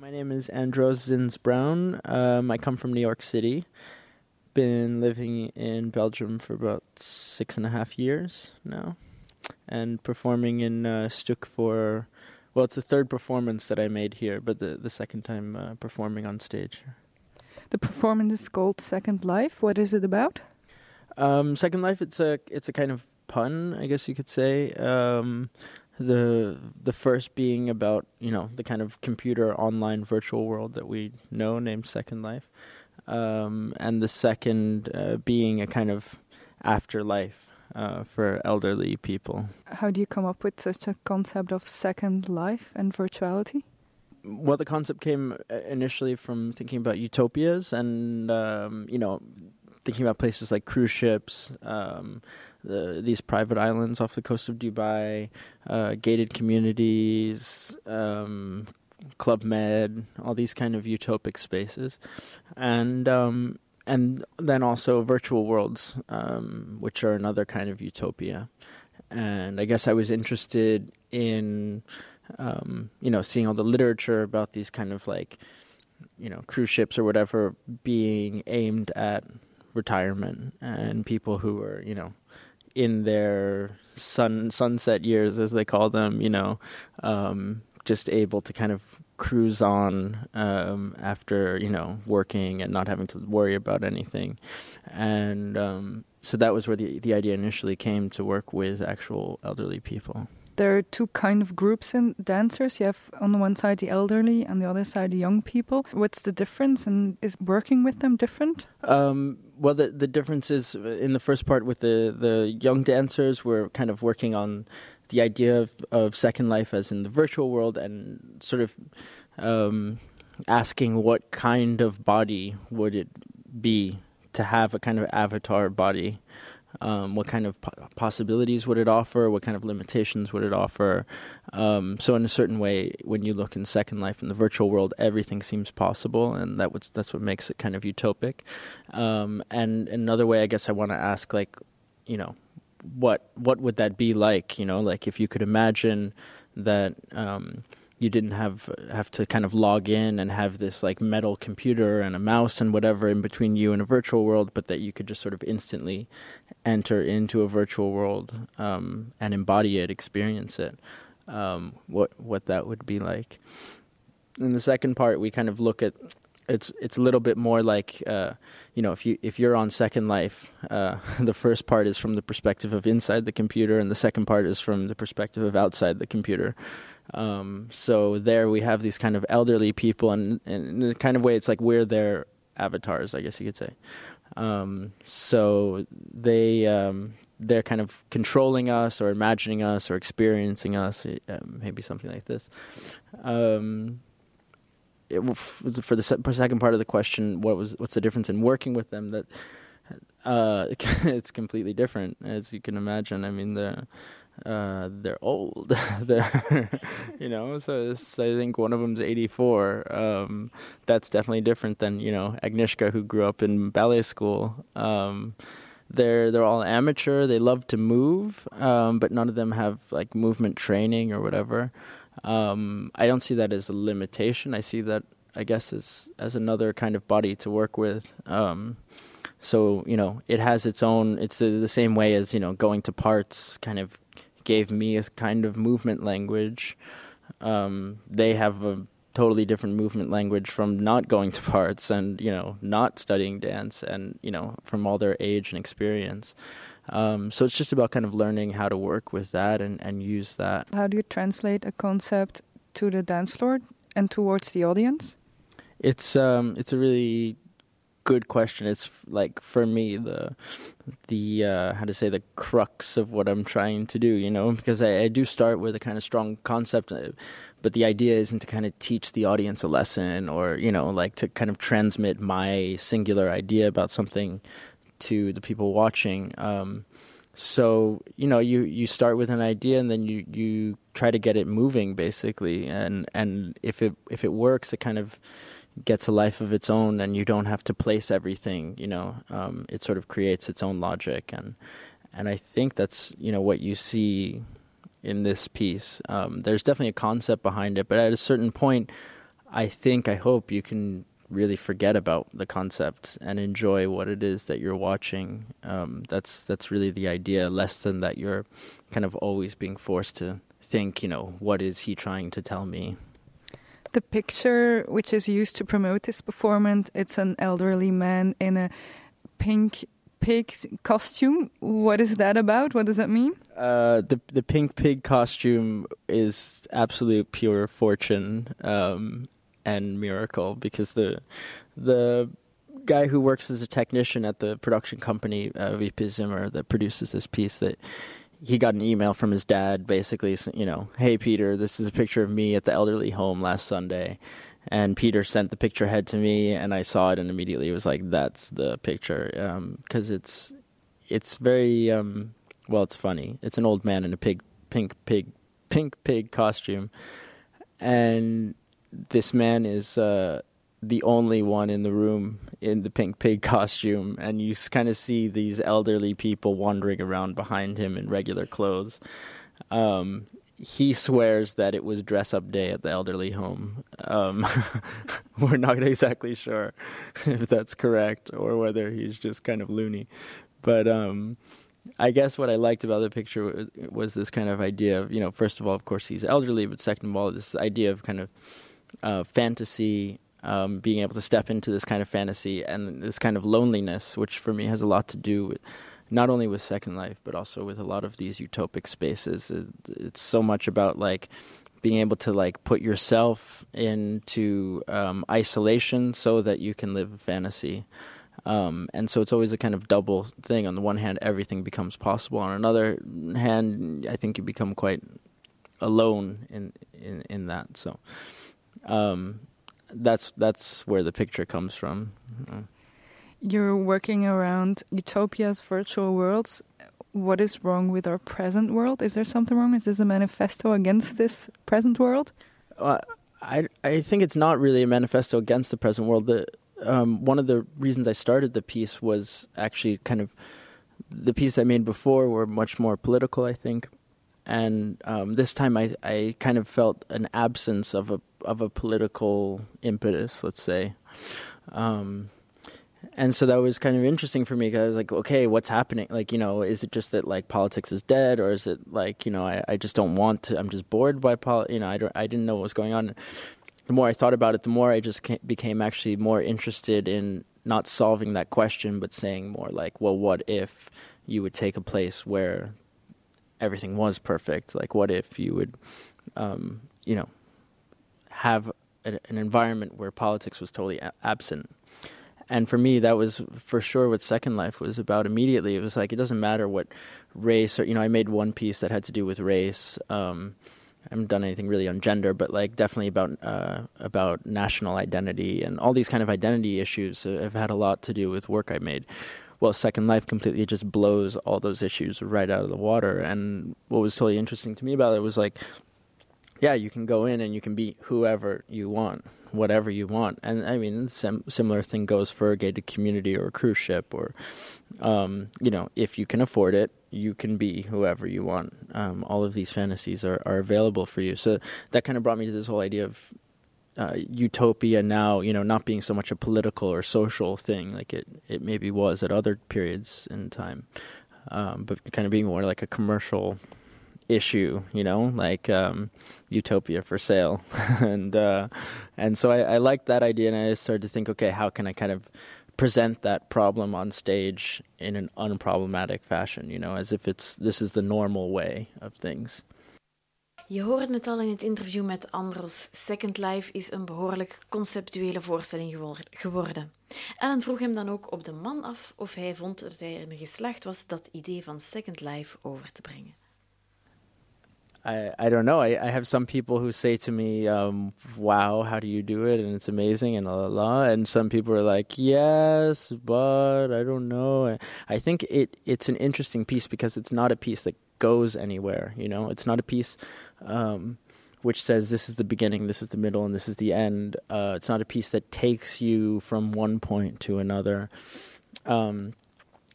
My name is Andros Zins-Browne. Um, I come from New York City. Been living in Belgium for about six and a half years now, and performing in uh, Stuk for. Well, it's the third performance that I made here, but the the second time uh, performing on stage. The performance is called Second Life. What is it about? Um, Second Life. It's a it's a kind of pun, I guess you could say. Um, the the first being about you know the kind of computer online virtual world that we know named Second Life, um, and the second uh, being a kind of afterlife uh, for elderly people. How do you come up with such a concept of Second Life and virtuality? Well, the concept came uh, initially from thinking about utopias and um, you know thinking about places like cruise ships. Um, the, these private islands off the coast of Dubai, uh, gated communities, um, Club Med, all these kind of utopic spaces, and um, and then also virtual worlds, um, which are another kind of utopia. And I guess I was interested in, um, you know, seeing all the literature about these kind of like, you know, cruise ships or whatever being aimed at retirement and people who are, you know, in their sun sunset years, as they call them, you know, um, just able to kind of cruise on um, after you know working and not having to worry about anything, and um, so that was where the the idea initially came to work with actual elderly people there are two kind of groups in dancers. You have on the one side the elderly, and the other side the young people. What's the difference, and is working with them different? Um, well, the the difference is in the first part with the the young dancers. We're kind of working on the idea of of Second Life as in the virtual world, and sort of um, asking what kind of body would it be to have a kind of avatar body um, what kind of po- possibilities would it offer? What kind of limitations would it offer? Um, so, in a certain way, when you look in Second Life in the virtual world, everything seems possible, and that was, that's what makes it kind of utopic. Um, and another way, I guess, I want to ask, like, you know, what what would that be like? You know, like if you could imagine that um, you didn't have have to kind of log in and have this like metal computer and a mouse and whatever in between you and a virtual world, but that you could just sort of instantly enter into a virtual world um, and embody it, experience it. Um, what what that would be like. In the second part, we kind of look at it's it's a little bit more like uh, you know if you if you're on Second Life, uh, the first part is from the perspective of inside the computer, and the second part is from the perspective of outside the computer. Um, so there we have these kind of elderly people, and, and, in a kind of way, it's like we're their avatars, I guess you could say. Um, so they um, they're kind of controlling us, or imagining us, or experiencing us, uh, maybe something like this. Um, it, for the second part of the question, what was what's the difference in working with them? That uh, it's completely different, as you can imagine. I mean the uh, they're old. they're, you know, so I think one of them's 84. Um, that's definitely different than you know Agnieszka, who grew up in ballet school. Um, they're they're all amateur. They love to move, um, but none of them have like movement training or whatever. Um, I don't see that as a limitation. I see that I guess as as another kind of body to work with. Um, so you know, it has its own. It's the, the same way as you know going to P.A.R.T.S. kind of gave me a kind of movement language. Um, they have a totally different movement language from not going to P.A.R.T.S. and you know not studying dance and you know from all their age and experience. Um, so it's just about kind of learning how to work with that and, and use that. How do you translate a concept to the dance floor and towards the audience? It's um, it's a really good question. It's like for me the the uh, how to say the crux of what I'm trying to do. You know, because I, I do start with a kind of strong concept, uh, but the idea isn't to kind of teach the audience a lesson or you know like to kind of transmit my singular idea about something to the people watching. Um, so you know you you start with an idea and then you you try to get it moving basically and and if it if it works it kind of gets a life of its own and you don't have to place everything you know um, it sort of creates its own logic and and I think that's you know what you see in this piece um, there's definitely a concept behind it but at a certain point I think, I hope you can really forget about the concept and enjoy what it is that you're watching. Um, that's that's really the idea, less than that you're kind of always being forced to think, you know, what is he trying to tell me? The picture which is used to promote this performance, it's an elderly man in a pink pig costume. What is that about? What does that mean? Uh, the the pink pig costume is absolute pure fortune. Um, and miracle because the the guy who works as a technician at the production company uh, VP Zimmer that produces this piece that he got an email from his dad basically you know hey Peter this is a picture of me at the elderly home last Sunday. And Peter sent the picture ahead to me and I saw it and immediately was like that's the picture because um, it's it's very um, well it's funny. It's an old man in a pig pink pig pink pig costume. And this man is uh, the only one in the room in the pink pig costume, and you kind of see these elderly people wandering around behind him in regular clothes. Um, he swears that it was dress up day at the elderly home. Um, we're not exactly sure if that's correct or whether he's just kind of loony. But um, I guess what I liked about the picture was, this kind of idea of, you know, first of all, of course, he's elderly, but second of all, this idea of kind of uh, fantasy, um, being able to step into this kind of fantasy and this kind of loneliness, which for me has a lot to do with not only with Second Life, but also with a lot of these utopic spaces. It, it's so much about like being able to like put yourself into um, isolation so that you can live a fantasy. Um, and so it's always a kind of double thing. On the one hand, everything becomes possible. On another hand, I think you become quite alone in in, in that. So um, that's that's where the picture comes from. You're working around utopias, virtual worlds. What is wrong with our present world? Is there something wrong? Is this a manifesto against this present world? Uh, I I think it's not really a manifesto against the present world. The um, one of the reasons I started the piece was actually kind of the piece I made before were much more political. I think and um, this time I, I kind of felt an absence of a of a political impetus, let's say, um, and so that was kind of interesting for me because I was like, okay, what's happening? Like, you know, is it just that like politics is dead, or is it like you know I, I just don't want to? I'm just bored by politics. You know, I don't I didn't know what was going on. The more I thought about it, the more I just became actually more interested in not solving that question, but saying more like, well, what if you would take a place where everything was perfect. Like, what if you would, um, you know, have a, an environment where politics was totally a- absent? And for me, that was for sure what Second Life was about. Immediately, it was like it doesn't matter what race or you know. I made one piece that had to do with race. Um, I haven't done anything really on gender, but like definitely about uh, about national identity and all these kind of identity issues have had a lot to do with work I made well, Second Life completely just blows all those issues right out of the water. And what was totally interesting to me about it was like, yeah, you can go in and you can be whoever you want, whatever you want. And I mean, sim- similar thing goes for a gated community or a cruise ship, or um, you know, if you can afford it, you can be whoever you want. Um, all of these fantasies are, are available for you. So that kind of brought me to this whole idea of uh, utopia now, you know, not being so much a political or social thing like it, it maybe was at other periods in time, um, but kind of being more like a commercial issue, you know, like um, utopia for sale, and uh, and so I, I liked that idea, and I started to think, okay, how can I kind of present that problem on stage in an unproblematic fashion, you know, as if it's this is the normal way of things. Je hoorde het al in het interview met Andros. Second Life is een behoorlijk conceptuele voorstelling geworden. Ellen vroeg hem dan ook op de man af of hij vond dat hij in geslaagd was dat idee van Second Life over te brengen. I, I don't know. I, I have some people who say to me, um, "Wow, how do you do it?" and it's amazing and la la la. And some people are like, "Yes, but I don't know." I think it it's an interesting piece because it's not a piece that goes anywhere. You know, it's not a piece um, which says this is the beginning, this is the middle, and this is the end. Uh, it's not a piece that takes you from one point to another. Um,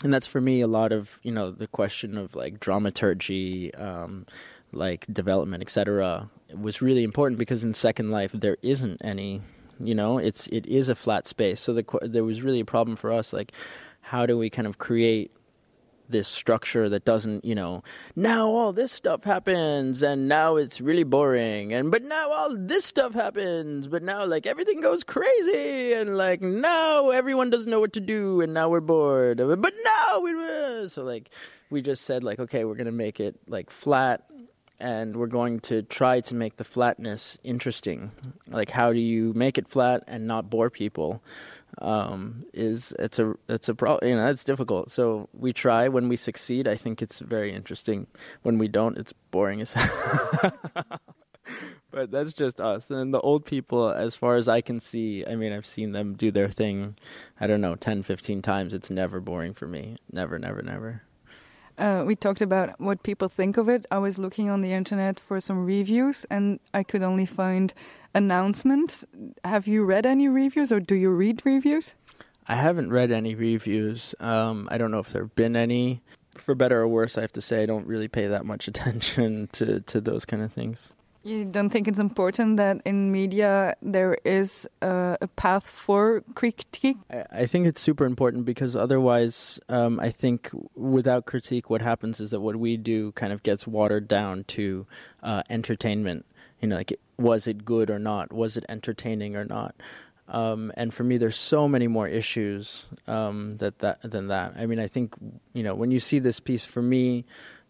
and that's for me a lot of you know the question of like dramaturgy, um, like development, etc. was really important because in Second Life there isn't any. You know, it's it is a flat space. So the there was really a problem for us. Like, how do we kind of create this structure that doesn't, you know, now all this stuff happens and now it's really boring and but now all this stuff happens, but now like everything goes crazy and like now everyone doesn't know what to do and now we're bored. But now we so like we just said like okay, we're going to make it like flat and we're going to try to make the flatness interesting. Like how do you make it flat and not bore people? Um, is it's a it's a problem. You know, it's difficult. So we try. When we succeed, I think it's very interesting. When we don't, it's boring as hell. but that's just us. And the old people, as far as I can see, I mean, I've seen them do their thing. I don't know, 10, 15 times. It's never boring for me. Never, never, never. Uh, we talked about what people think of it. I was looking on the internet for some reviews, and I could only find announcements. Have you read any reviews or do you read reviews? I haven't read any reviews. Um, I don't know if there have been any. For better or worse, I have to say I don't really pay that much attention to, to those kind of things. You don't think it's important that in media there is a, a path for critique? I, I, think it's super important because otherwise, um, I think without critique, what happens is that what we do kind of gets watered down to uh, entertainment. You know, like was it good or not? Was it entertaining or not? Um, and for me, there's so many more issues um, that, that than that. I mean, I think you know when you see this piece, for me,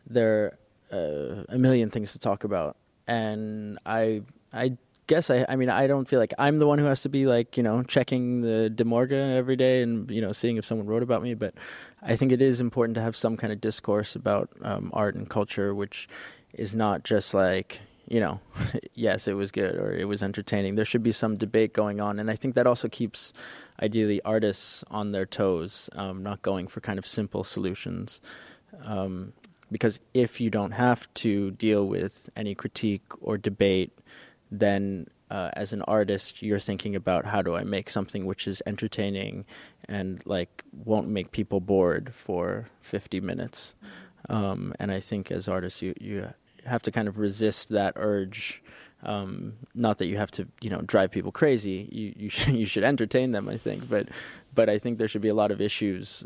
there are uh, a million things to talk about, and I I guess I I mean I don't feel like I'm the one who has to be like you know checking the De Morgen every day and you know seeing if someone wrote about me, but I think it is important to have some kind of discourse about um, art and culture, which is not just like you know, yes, it was good or it was entertaining. There should be some debate going on, and I think that also keeps, ideally, artists on their toes, um, not going for kind of simple solutions. Um, because if you don't have to deal with any critique or debate, then uh, as an artist, you're thinking about how do I make something which is entertaining and like won't make people bored for 50 minutes. Um, and I think as artists, you you have to kind of resist that urge. Um, not that you have to, you know, drive people crazy. You you should, you should entertain them, I think, but but I think there should be a lot of issues